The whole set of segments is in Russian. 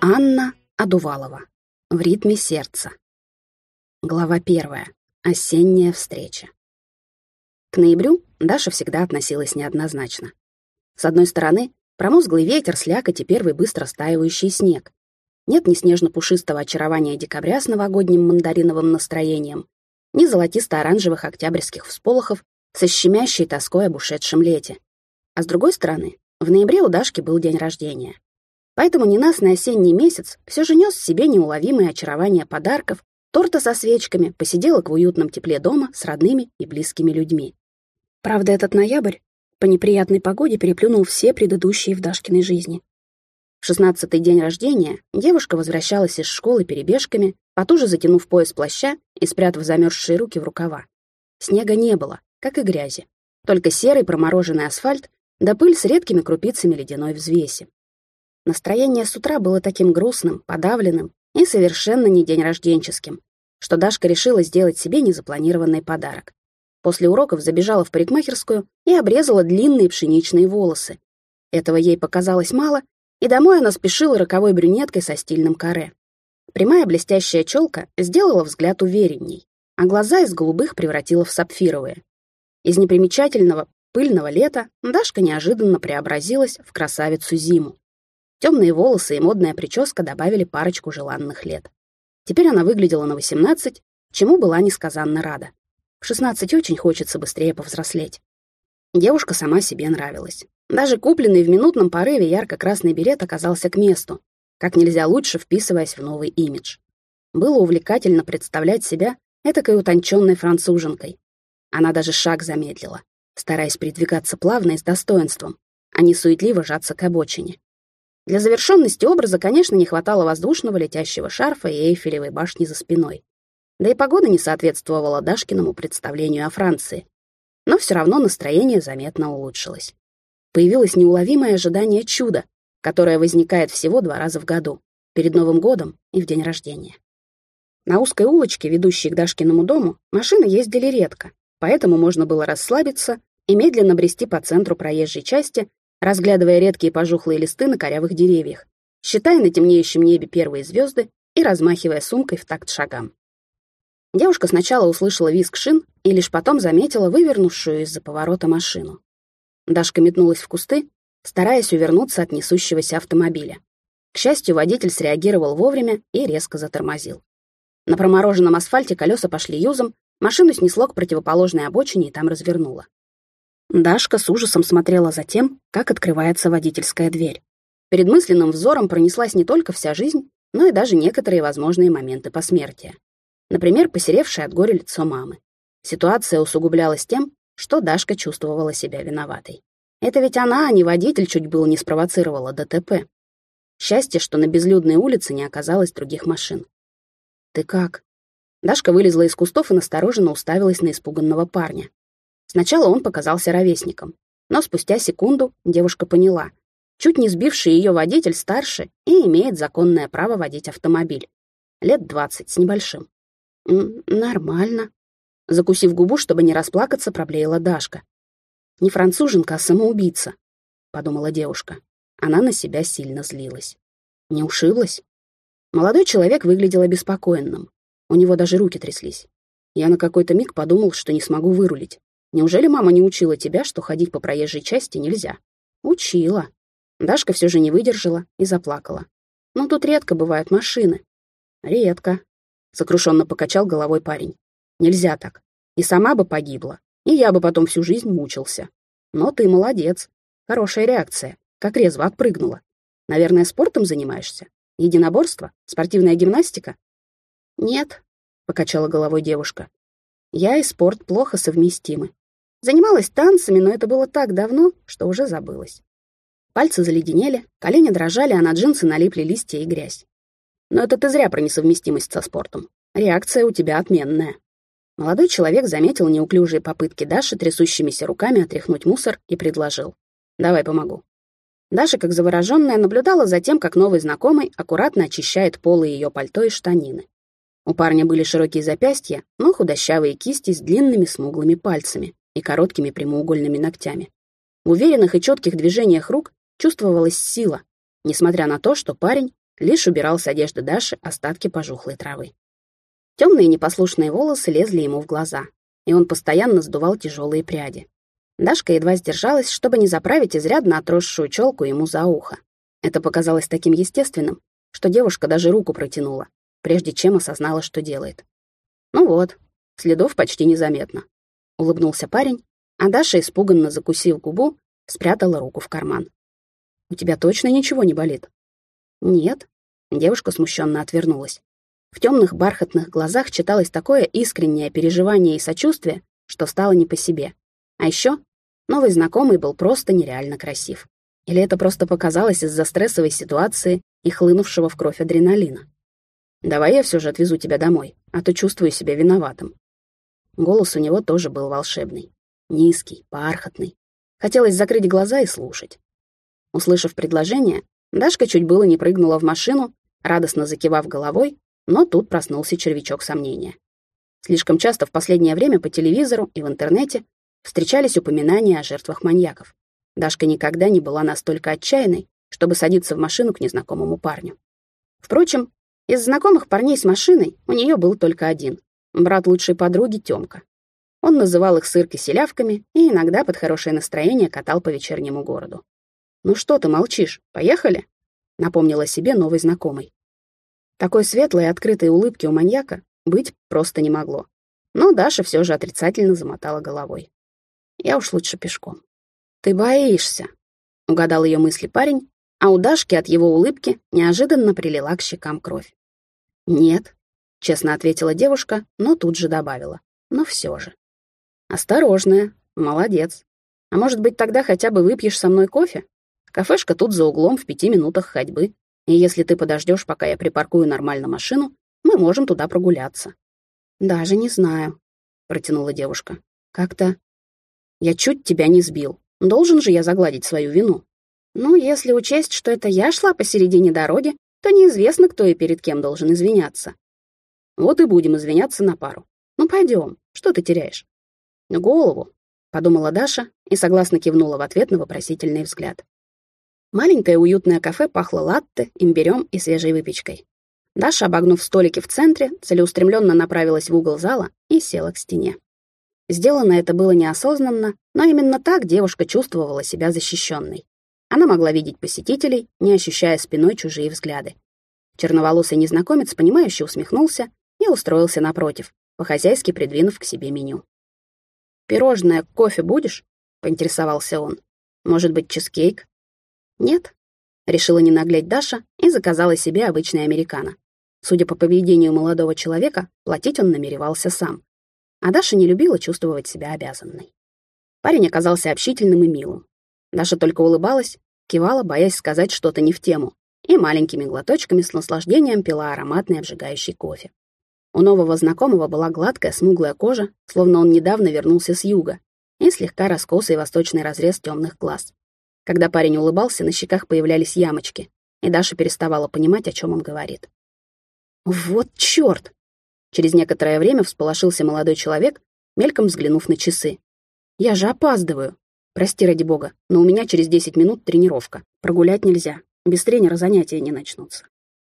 Анна Адувалова. В ритме сердца. Глава первая. Осенняя встреча. К ноябрю Даша всегда относилась неоднозначно. С одной стороны, промозглый ветер, слякоть и первый быстро стаивающий снег. Нет ни снежно-пушистого очарования декабря с новогодним мандариновым настроением, ни золотисто-оранжевых октябрьских всполохов со щемящей тоской об ушедшем лете. А с другой стороны, в ноябре у Дашки был день рождения. Поэтому ненастный осенний месяц все же нес в себе неуловимое очарование подарков, торта со свечками, посиделок в уютном тепле дома с родными и близкими людьми. Правда, этот ноябрь по неприятной погоде переплюнул все предыдущие в Дашкиной жизни. В шестнадцатый день рождения девушка возвращалась из школы перебежками, потуже затянув пояс плаща и спрятав замерзшие руки в рукава. Снега не было, как и грязи. Только серый промороженный асфальт да пыль с редкими крупицами ледяной взвеси. Настроение с утра было таким грустным, подавленным и совершенно не день рожденческим, что Дашка решила сделать себе незапланированный подарок. После уроков забежала в парикмахерскую и обрезала длинные пшеничные волосы. Этого ей показалось мало, и домой она спешила роковой брюнеткой со стильным каре. Прямая блестящая челка сделала взгляд уверенней, а глаза из голубых превратила в сапфировые. Из непримечательного пыльного лета Дашка неожиданно преобразилась в красавицу зиму. Темные волосы и модная прическа добавили парочку желанных лет. Теперь она выглядела на 18, чему была несказанно рада. В 16 очень хочется быстрее повзрослеть. Девушка сама себе нравилась. Даже купленный в минутном порыве ярко-красный берет оказался к месту, как нельзя лучше вписываясь в новый имидж. Было увлекательно представлять себя этакой утонченной француженкой. Она даже шаг замедлила, стараясь передвигаться плавно и с достоинством, а не суетливо жаться к обочине. Для завершенности образа, конечно, не хватало воздушного летящего шарфа и Эйфелевой башни за спиной. Да и погода не соответствовала Дашкиному представлению о Франции. Но все равно настроение заметно улучшилось. Появилось неуловимое ожидание чуда, которое возникает всего два раза в году, перед Новым годом и в день рождения. На узкой улочке, ведущей к Дашкиному дому, машины ездили редко, поэтому можно было расслабиться и медленно брести по центру проезжей части, разглядывая редкие пожухлые листы на корявых деревьях, считая на темнеющем небе первые звезды и размахивая сумкой в такт шагам. Девушка сначала услышала визг шин и лишь потом заметила вывернувшую из-за поворота машину. Дашка метнулась в кусты, стараясь увернуться от несущегося автомобиля. К счастью, водитель среагировал вовремя и резко затормозил. На промороженном асфальте колеса пошли юзом, машину снесло к противоположной обочине и там развернуло. Дашка с ужасом смотрела за тем, как открывается водительская дверь. Перед мысленным взором пронеслась не только вся жизнь, но и даже некоторые возможные моменты посмертия. Например, посеревшее от горя лицо мамы. Ситуация усугублялась тем, что Дашка чувствовала себя виноватой. Это ведь она, а не водитель, чуть было не спровоцировала ДТП. Счастье, что на безлюдной улице не оказалось других машин. «Ты как?» Дашка вылезла из кустов и настороженно уставилась на испуганного парня. Сначала он показался ровесником, но спустя секунду девушка поняла. Чуть не сбивший ее водитель старше и имеет законное право водить автомобиль. Лет двадцать с небольшим. «Нормально», — закусив губу, чтобы не расплакаться, проблеяла Дашка. «Не француженка, а самоубийца», — подумала девушка. Она на себя сильно злилась. Не ушиблась? Молодой человек выглядел обеспокоенным. У него даже руки тряслись. Я на какой-то миг подумал, что не смогу вырулить. Неужели мама не учила тебя, что ходить по проезжей части нельзя? Учила. Дашка все же не выдержала и заплакала. Но тут редко бывают машины. Редко. Сокрушенно покачал головой парень. Нельзя так. И сама бы погибла, и я бы потом всю жизнь мучился. Но ты молодец. Хорошая реакция. Как резво отпрыгнула. Наверное, спортом занимаешься? Единоборство? Спортивная гимнастика? Нет, покачала головой девушка. Я и спорт плохо совместимы. Занималась танцами, но это было так давно, что уже забылось. Пальцы заледенели, колени дрожали, а на джинсы налипли листья и грязь. Но это ты зря про несовместимость со спортом. Реакция у тебя отменная. Молодой человек заметил неуклюжие попытки Даши трясущимися руками отряхнуть мусор и предложил. «Давай помогу». Даша, как завороженная, наблюдала за тем, как новый знакомый аккуратно очищает полы ее пальто и штанины. У парня были широкие запястья, но худощавые кисти с длинными смуглыми пальцами и короткими прямоугольными ногтями. В уверенных и четких движениях рук чувствовалась сила, несмотря на то, что парень лишь убирал с одежды Даши остатки пожухлой травы. Темные непослушные волосы лезли ему в глаза, и он постоянно сдувал тяжелые пряди. Дашка едва сдержалась, чтобы не заправить изрядно отросшую челку ему за ухо. Это показалось таким естественным, что девушка даже руку протянула, прежде чем осознала, что делает. «Ну вот, следов почти незаметно», — улыбнулся парень, а Даша, испуганно закусив губу, спрятала руку в карман. «У тебя точно ничего не болит?» «Нет», — девушка смущенно отвернулась. В темных бархатных глазах читалось такое искреннее переживание и сочувствие, что стало не по себе. А еще новый знакомый был просто нереально красив. Или это просто показалось из-за стрессовой ситуации и хлынувшего в кровь адреналина? «Давай я все же отвезу тебя домой, а то чувствую себя виноватым». Голос у него тоже был волшебный. Низкий, бархатный. Хотелось закрыть глаза и слушать. Услышав предложение, Дашка чуть было не прыгнула в машину, радостно закивав головой, но тут проснулся червячок сомнения. Слишком часто в последнее время по телевизору и в интернете встречались упоминания о жертвах маньяков. Дашка никогда не была настолько отчаянной, чтобы садиться в машину к незнакомому парню. Впрочем, из знакомых парней с машиной у нее был только один — брат лучшей подруги Тёмка. Он называл их сырки-селявками и иногда под хорошее настроение катал по вечернему городу. «Ну что ты молчишь? Поехали?» — напомнила себе новый знакомый. Такой светлой и открытой улыбки у маньяка быть просто не могло. Но Даша все же отрицательно замотала головой. Я уж лучше пешком. «Ты боишься», — угадал ее мысли парень, а у Дашки от его улыбки неожиданно прилила к щекам кровь. «Нет», — честно ответила девушка, но тут же добавила. «Но все же». «Осторожная, молодец. А может быть, тогда хотя бы выпьешь со мной кофе? Кафешка тут за углом в пяти минутах ходьбы. И если ты подождешь, пока я припаркую нормально машину, мы можем туда прогуляться». «Даже не знаю», — протянула девушка. «Как-то...» «Я чуть тебя не сбил. Должен же я загладить свою вину». «Ну, если учесть, что это я шла посередине дороги, то неизвестно, кто и перед кем должен извиняться». «Вот и будем извиняться на пару. Ну, пойдем. Что ты теряешь?» «Голову», — подумала Даша и согласно кивнула в ответ на вопросительный взгляд. Маленькое уютное кафе пахло латте, имбирем и свежей выпечкой. Даша, обогнув столики в центре, целеустремленно направилась в угол зала и села к стене. Сделано это было неосознанно, но именно так девушка чувствовала себя защищенной. Она могла видеть посетителей, не ощущая спиной чужие взгляды. Черноволосый незнакомец, понимающе усмехнулся и устроился напротив, по-хозяйски придвинув к себе меню. «Пирожное, кофе будешь?» — поинтересовался он. «Может быть, чизкейк?» «Нет», — решила не наглеть Даша и заказала себе обычный американо. Судя по поведению молодого человека, платить он намеревался сам. А Даша не любила чувствовать себя обязанной. Парень оказался общительным и милым. Даша только улыбалась, кивала, боясь сказать что-то не в тему, и маленькими глоточками с наслаждением пила ароматный обжигающий кофе. У нового знакомого была гладкая, смуглая кожа, словно он недавно вернулся с юга, и слегка раскосый восточный разрез темных глаз. Когда парень улыбался, на щеках появлялись ямочки, и Даша переставала понимать, о чем он говорит. «Вот чёрт!» Через некоторое время всполошился молодой человек, мельком взглянув на часы. «Я же опаздываю. Прости, ради бога, но у меня через десять минут тренировка. Прогулять нельзя. Без тренера занятия не начнутся».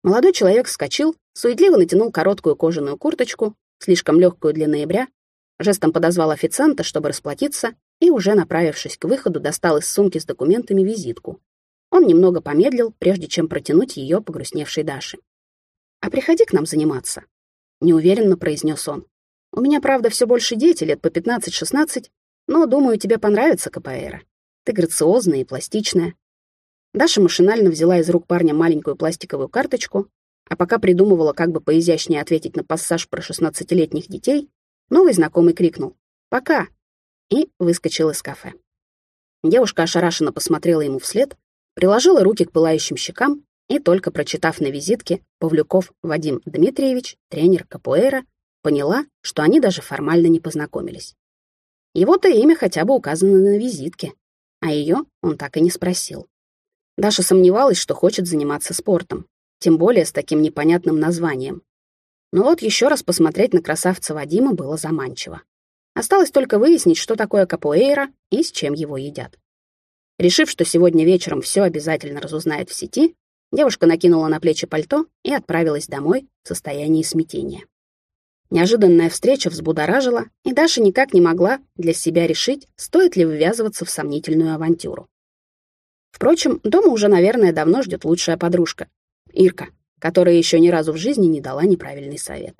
Молодой человек вскочил, суетливо натянул короткую кожаную курточку, слишком легкую для ноября, жестом подозвал официанта, чтобы расплатиться, и, уже направившись к выходу, достал из сумки с документами визитку. Он немного помедлил, прежде чем протянуть ее погрустневшей Даше. «А приходи к нам заниматься», — неуверенно произнес он. «У меня, правда, все больше дети, лет по 15-16, но, думаю, тебе понравится КПР. Ты грациозная и пластичная». Даша машинально взяла из рук парня маленькую пластиковую карточку, а пока придумывала, как бы поизящнее ответить на пассаж про 16-летних детей, новый знакомый крикнул «Пока!» и выскочил из кафе. Девушка ошарашенно посмотрела ему вслед, приложила руки к пылающим щекам и, только прочитав на визитке «Павлюков Вадим Дмитриевич, тренер Капуэра», поняла, что они даже формально не познакомились. Его-то имя хотя бы указано на визитке, а ее он так и не спросил. Даша сомневалась, что хочет заниматься спортом, тем более с таким непонятным названием. Но вот еще раз посмотреть на красавца Вадима было заманчиво. Осталось только выяснить, что такое капуэйра и с чем его едят. Решив, что сегодня вечером все обязательно разузнает в сети, девушка накинула на плечи пальто и отправилась домой в состоянии смятения. Неожиданная встреча взбудоражила, и Даша никак не могла для себя решить, стоит ли ввязываться в сомнительную авантюру. Впрочем, дома уже, наверное, давно ждет лучшая подружка — Ирка, которая еще ни разу в жизни не дала неправильный совет.